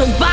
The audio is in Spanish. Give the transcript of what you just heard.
So.